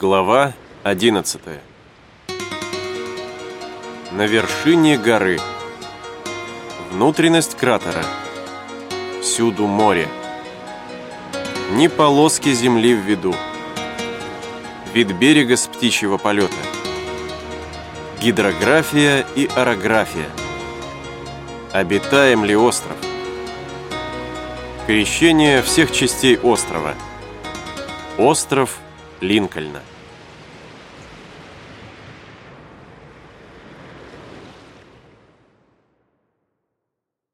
Глава 11 На вершине горы. Внутренность кратера. Всюду море. Ни полоски земли в виду. Вид берега с птичьего полета. Гидрография и орография. Обитаем ли остров? Крещение всех частей острова. Остров Линкольна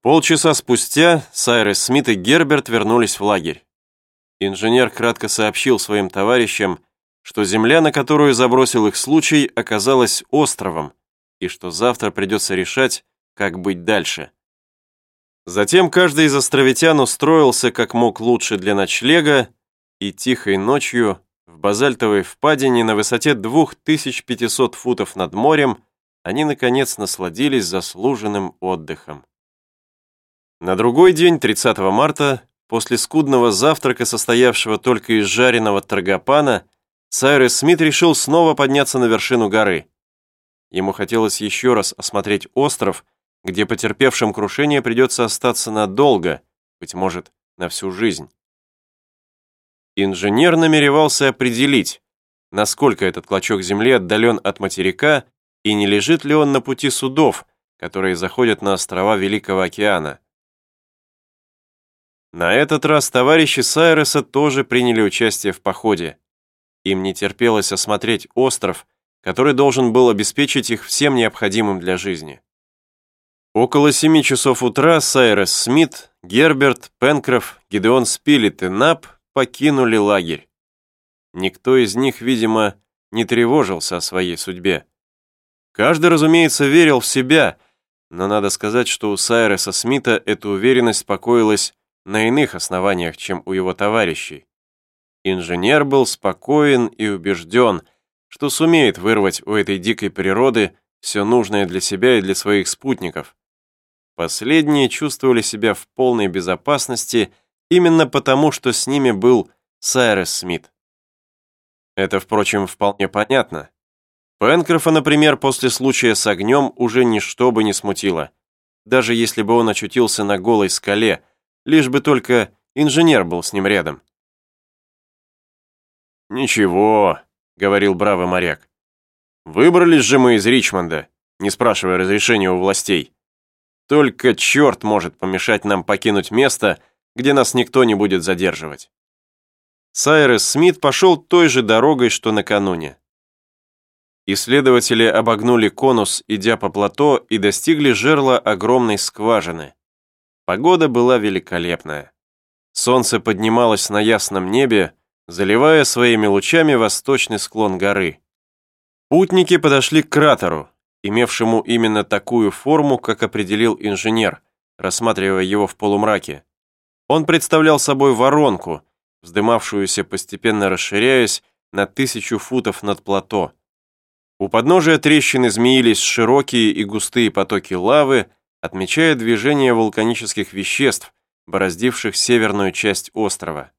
Полчаса спустя Сайрес Смит и Герберт вернулись в лагерь. Инженер кратко сообщил своим товарищам, что земля, на которую забросил их случай, оказалась островом, и что завтра придется решать, как быть дальше. Затем каждый из островитян устроился как мог лучше для ночлега, и тихой ночью в базальтовой впадине на высоте 2500 футов над морем они, наконец, насладились заслуженным отдыхом. На другой день, 30 марта, после скудного завтрака, состоявшего только из жареного таргопана, Сайрес Смит решил снова подняться на вершину горы. Ему хотелось еще раз осмотреть остров, где потерпевшим крушение придется остаться надолго, быть может, на всю жизнь. Инженер намеревался определить, насколько этот клочок земли отдален от материка и не лежит ли он на пути судов, которые заходят на острова Великого океана. На этот раз товарищи Сайреса тоже приняли участие в походе. Им не терпелось осмотреть остров, который должен был обеспечить их всем необходимым для жизни. Около семи часов утра Сайрес Смит, Герберт, Пенкроф, Гидеон Спилет и Нап покинули лагерь. Никто из них, видимо, не тревожился о своей судьбе. Каждый, разумеется, верил в себя, но надо сказать, что у Сайреса Смита эта уверенность покоилась на иных основаниях, чем у его товарищей. Инженер был спокоен и убежден, что сумеет вырвать у этой дикой природы все нужное для себя и для своих спутников. Последние чувствовали себя в полной безопасности именно потому, что с ними был Сайрес Смит. Это, впрочем, вполне понятно. Пенкрофа, например, после случая с огнем уже ничто бы не смутило. Даже если бы он очутился на голой скале – лишь бы только инженер был с ним рядом. «Ничего», — говорил бравый моряк. «Выбрались же мы из Ричмонда, не спрашивая разрешения у властей. Только черт может помешать нам покинуть место, где нас никто не будет задерживать». Сайрес Смит пошел той же дорогой, что накануне. Исследователи обогнули конус, идя по плато, и достигли жерла огромной скважины. Погода была великолепная. Солнце поднималось на ясном небе, заливая своими лучами восточный склон горы. Путники подошли к кратеру, имевшему именно такую форму, как определил инженер, рассматривая его в полумраке. Он представлял собой воронку, вздымавшуюся, постепенно расширяясь на тысячу футов над плато. У подножия трещины змеились широкие и густые потоки лавы, отмечая движение вулканических веществ, бороздивших северную часть острова.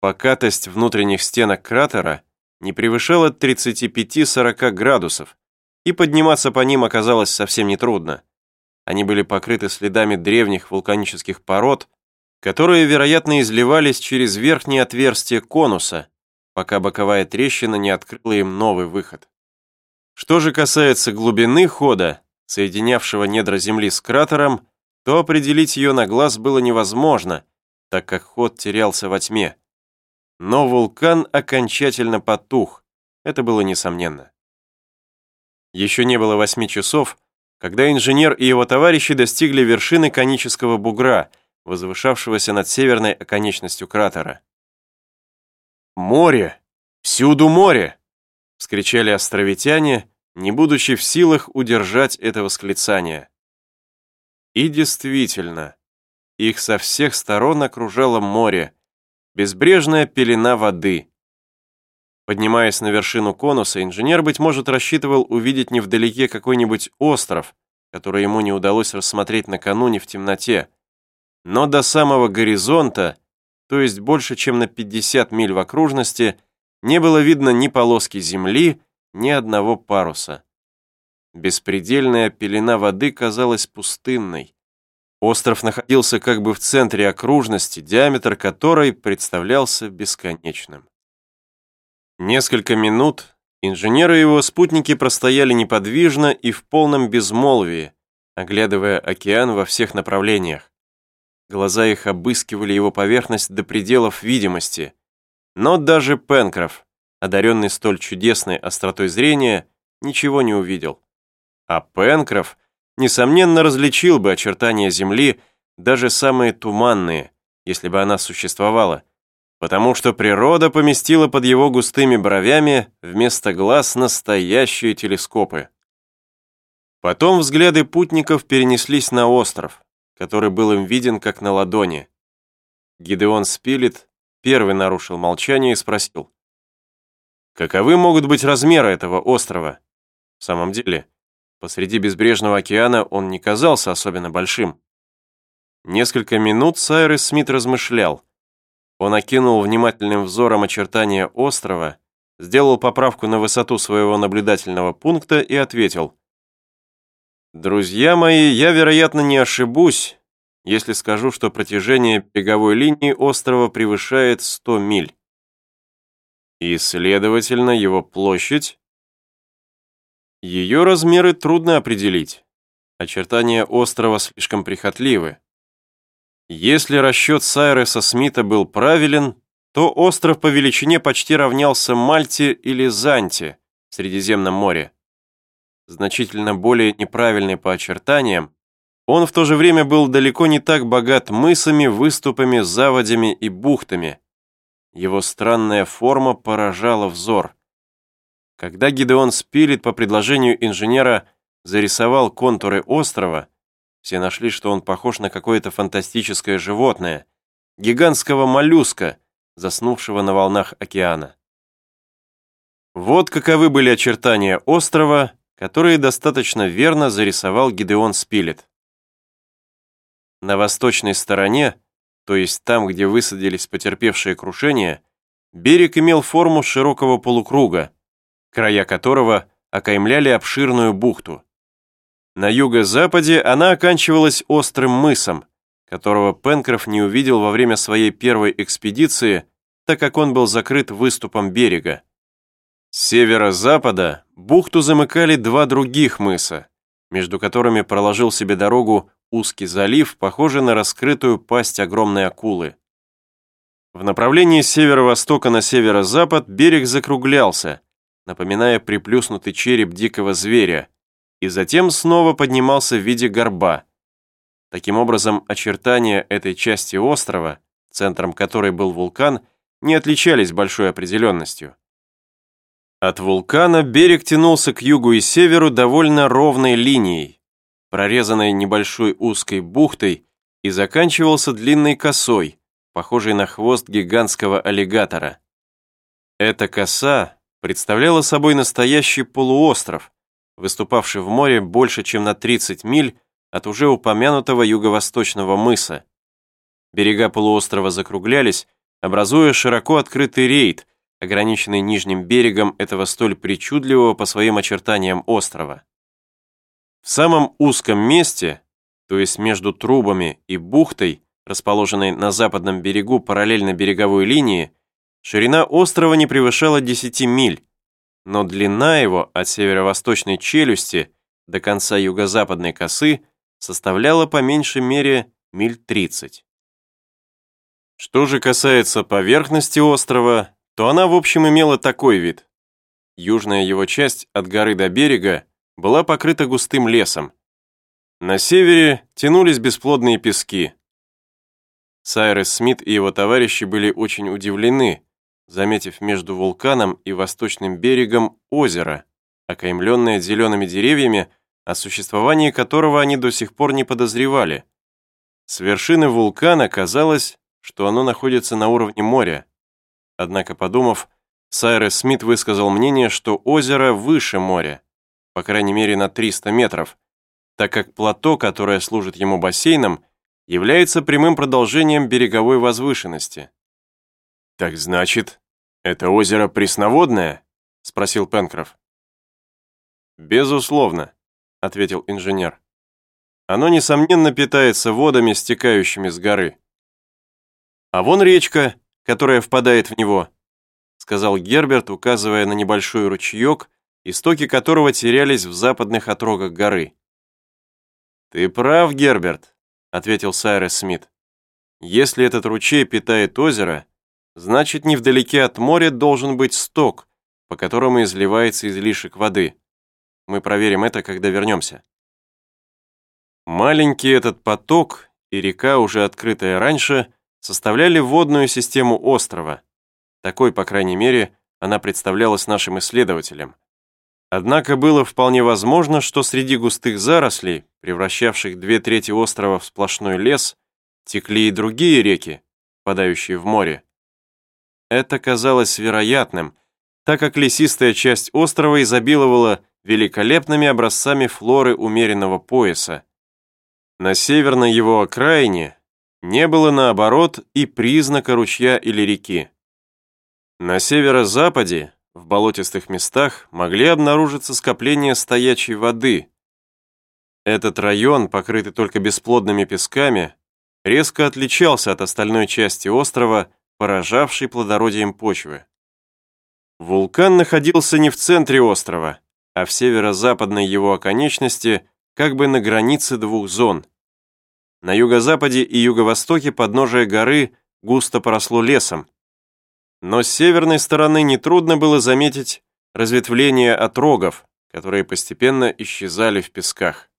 Покатость внутренних стенок кратера не превышала 35-40 градусов, и подниматься по ним оказалось совсем нетрудно. Они были покрыты следами древних вулканических пород, которые, вероятно, изливались через верхние отверстия конуса, пока боковая трещина не открыла им новый выход. Что же касается глубины хода, соединявшего недра Земли с кратером, то определить ее на глаз было невозможно, так как ход терялся во тьме. Но вулкан окончательно потух, это было несомненно. Еще не было восьми часов, когда инженер и его товарищи достигли вершины конического бугра, возвышавшегося над северной оконечностью кратера. «Море! Всюду море!» — вскричали островитяне, не будучи в силах удержать это восклицание. И действительно, их со всех сторон окружало море, безбрежная пелена воды. Поднимаясь на вершину конуса, инженер, быть может, рассчитывал увидеть невдалеке какой-нибудь остров, который ему не удалось рассмотреть накануне в темноте. Но до самого горизонта, то есть больше, чем на 50 миль в окружности, не было видно ни полоски земли, ни одного паруса. Беспредельная пелена воды казалась пустынной. Остров находился как бы в центре окружности, диаметр которой представлялся бесконечным. Несколько минут инженеры и его спутники простояли неподвижно и в полном безмолвии, оглядывая океан во всех направлениях. Глаза их обыскивали его поверхность до пределов видимости. Но даже Пенкроф, одаренный столь чудесной остротой зрения, ничего не увидел. А Пенкроф, несомненно, различил бы очертания Земли, даже самые туманные, если бы она существовала, потому что природа поместила под его густыми бровями вместо глаз настоящие телескопы. Потом взгляды путников перенеслись на остров, который был им виден как на ладони. Гидеон Спилет первый нарушил молчание и спросил, «Каковы могут быть размеры этого острова?» В самом деле, посреди безбрежного океана он не казался особенно большим. Несколько минут Сайрес Смит размышлял. Он окинул внимательным взором очертания острова, сделал поправку на высоту своего наблюдательного пункта и ответил, Друзья мои, я, вероятно, не ошибусь, если скажу, что протяжение береговой линии острова превышает 100 миль. И, следовательно, его площадь? Ее размеры трудно определить. Очертания острова слишком прихотливы. Если расчет Сайреса Смита был правилен, то остров по величине почти равнялся Мальте или Занте в Средиземном море значительно более неправильный по очертаниям, он в то же время был далеко не так богат мысами, выступами, заводями и бухтами. Его странная форма поражала взор. Когда Гидеон Спилет по предложению инженера зарисовал контуры острова, все нашли, что он похож на какое-то фантастическое животное, гигантского моллюска, заснувшего на волнах океана. Вот каковы были очертания острова, которые достаточно верно зарисовал Гидеон Спилет. На восточной стороне, то есть там, где высадились потерпевшие крушение, берег имел форму широкого полукруга, края которого окаймляли обширную бухту. На юго-западе она оканчивалась острым мысом, которого Пенкроф не увидел во время своей первой экспедиции, так как он был закрыт выступом берега. С северо-запада бухту замыкали два других мыса, между которыми проложил себе дорогу узкий залив, похожий на раскрытую пасть огромной акулы. В направлении северо-востока на северо-запад берег закруглялся, напоминая приплюснутый череп дикого зверя, и затем снова поднимался в виде горба. Таким образом, очертания этой части острова, центром которой был вулкан, не отличались большой определенностью. От вулкана берег тянулся к югу и северу довольно ровной линией, прорезанной небольшой узкой бухтой, и заканчивался длинной косой, похожей на хвост гигантского аллигатора. Эта коса представляла собой настоящий полуостров, выступавший в море больше, чем на 30 миль от уже упомянутого юго-восточного мыса. Берега полуострова закруглялись, образуя широко открытый рейд, ограниченный нижним берегом этого столь причудливого по своим очертаниям острова. В самом узком месте, то есть между трубами и бухтой, расположенной на западном берегу параллельно береговой линии, ширина острова не превышала 10 миль, но длина его от северо-восточной челюсти до конца юго-западной косы составляла по меньшей мере миль 30. Что же касается поверхности острова, то она, в общем, имела такой вид. Южная его часть от горы до берега была покрыта густым лесом. На севере тянулись бесплодные пески. Сайрес Смит и его товарищи были очень удивлены, заметив между вулканом и восточным берегом озеро, окаймленное зелеными деревьями, о существовании которого они до сих пор не подозревали. С вершины вулкана казалось, что оно находится на уровне моря. Однако, подумав, Сайрес Смит высказал мнение, что озеро выше моря, по крайней мере на 300 метров, так как плато, которое служит ему бассейном, является прямым продолжением береговой возвышенности. «Так значит, «Это озеро пресноводное?» — спросил Пенкроф. «Безусловно», — ответил инженер. «Оно, несомненно, питается водами, стекающими с горы». «А вон речка, которая впадает в него», — сказал Герберт, указывая на небольшой ручеек, истоки которого терялись в западных отрогах горы. «Ты прав, Герберт», — ответил Сайрес Смит. «Если этот ручей питает озеро, значит, невдалеке от моря должен быть сток, по которому изливается излишек воды. Мы проверим это, когда вернемся. Маленький этот поток и река, уже открытая раньше, составляли водную систему острова. Такой, по крайней мере, она представлялась нашим исследователям. Однако было вполне возможно, что среди густых зарослей, превращавших две трети острова в сплошной лес, текли и другие реки, впадающие в море. Это казалось вероятным, так как лесистая часть острова изобиловала великолепными образцами флоры умеренного пояса. На северной его окраине не было, наоборот, и признака ручья или реки. На северо-западе, в болотистых местах, могли обнаружиться скопления стоячей воды. Этот район, покрытый только бесплодными песками, резко отличался от остальной части острова, поражавшей плодородием почвы. Вулкан находился не в центре острова, а в северо-западной его оконечности, как бы на границе двух зон. На юго-западе и юго-востоке подножие горы густо поросло лесом. Но с северной стороны нетрудно было заметить разветвление отрогов, которые постепенно исчезали в песках.